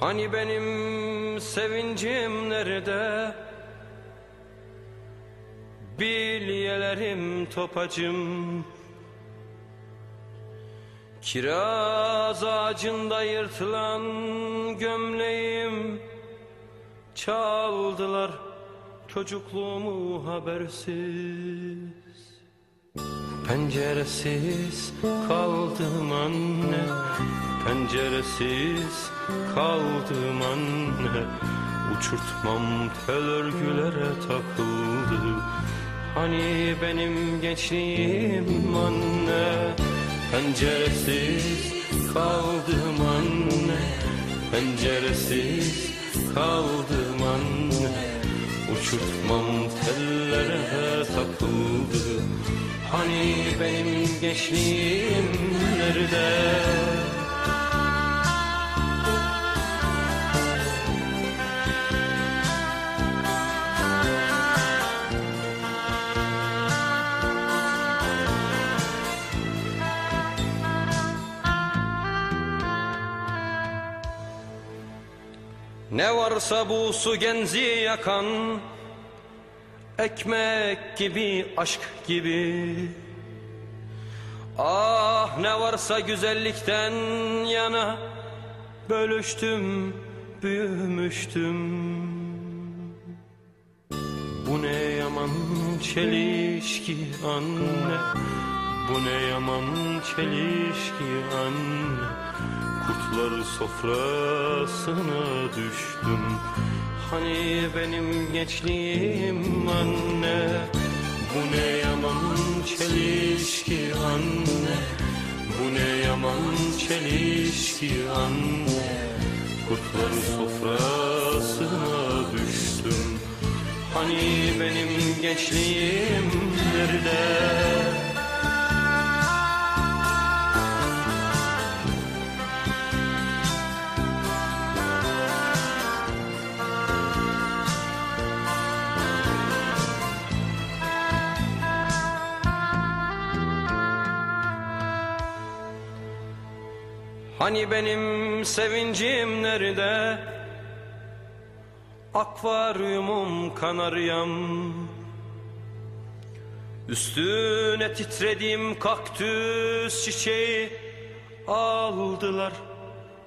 Hani benim sevincim nerede? Bilyelerim topacım. Kiraz ağacında yırtılan gömleğim. Çaldılar çocukluğumu habersiz. Penceresiz kaldım anne Penceresiz kaldım anne. Uçurtmam tel örgülere takıldı. Hani benim gençliğim anne? Penceresiz kaldım anne. Penceresiz kaldım anne. Uçurtmam tellere takıldı. Hani benim gençliğim nerede? Ne varsa bu su genzi yakan Ekmek gibi, aşk gibi. Ah ne varsa güzellikten yana Bölüştüm, büyümüştüm. Bu ne yaman çelişki anne Bu ne yaman çelişki anne Kurtlar sofrasına düştüm. Hani benim gençliğim anne Bu ne yaman çelişki anne? Bu ne yaman çelişki anne? Kurtlar sofrasına düştüm. Hani benim gençliğim nerede? Hani benim sevincim nerede? Akvaryumum kanaryam. Üstüne titrediğim kaktüs çiçeği. Aldılar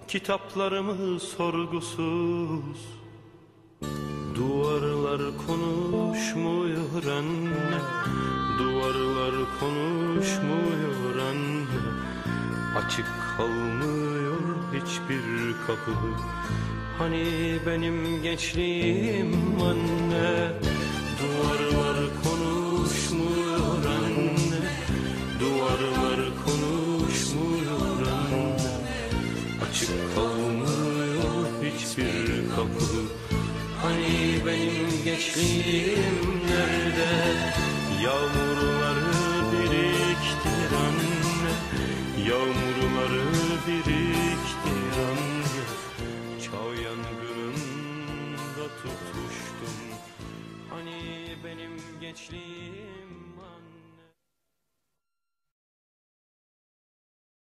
kitaplarımı sorgusuz. Duvarlar konuşmuyor anne. Duvarlar konuşmuyor Açık kalmıyor hiçbir kapı. Hani benim gençliğim anne? Duvarlar konuşmuyor anne. Duvarlar konuşmuyor anne. Açık kalmıyor hiçbir kapı. Hani benim gençliğim nerede? Yağmurları Yağmurları biriktir anne Çağ yangınında tutuştum. Hani benim gençliğim